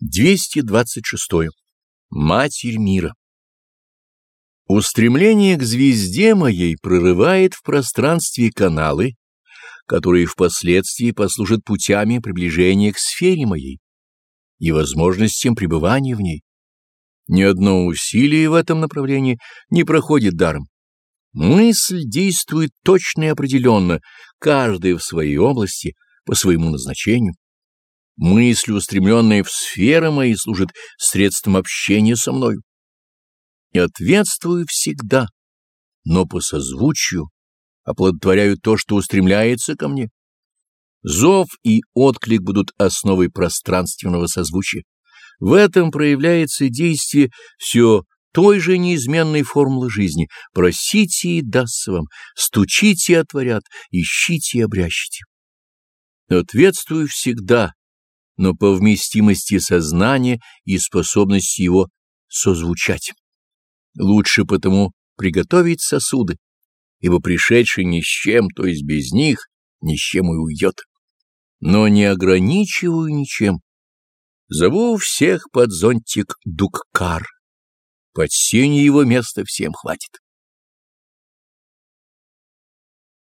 226. Матерь мира. Устремление к звезде моей прорывает в пространстве каналы, которые впоследствии послужат путями приближения к сфере моей и возможностям пребывания в ней. Ни одно усилие в этом направлении не проходит даром. Мысль действует точно и определенно, каждая в своей области, по своему назначению. Мысль, устремленная в сферы мои, служит средством общения со мною. И ответствую всегда, но по созвучию оплодотворяю то, что устремляется ко мне. Зов и отклик будут основой пространственного созвучия. В этом проявляется действие все той же неизменной формулы жизни. Просите и дастся вам, стучите и отворят, ищите и обрящите. Ответствую всегда, но по вместимости сознания и способности его созвучать. Лучше потому приготовить сосуды, ибо пришедший ни с чем, то есть без них, ни с чем и уйдет. Но не ограничиваю ничем. Зову всех под зонтик Дуккар. Под сенью его места всем хватит.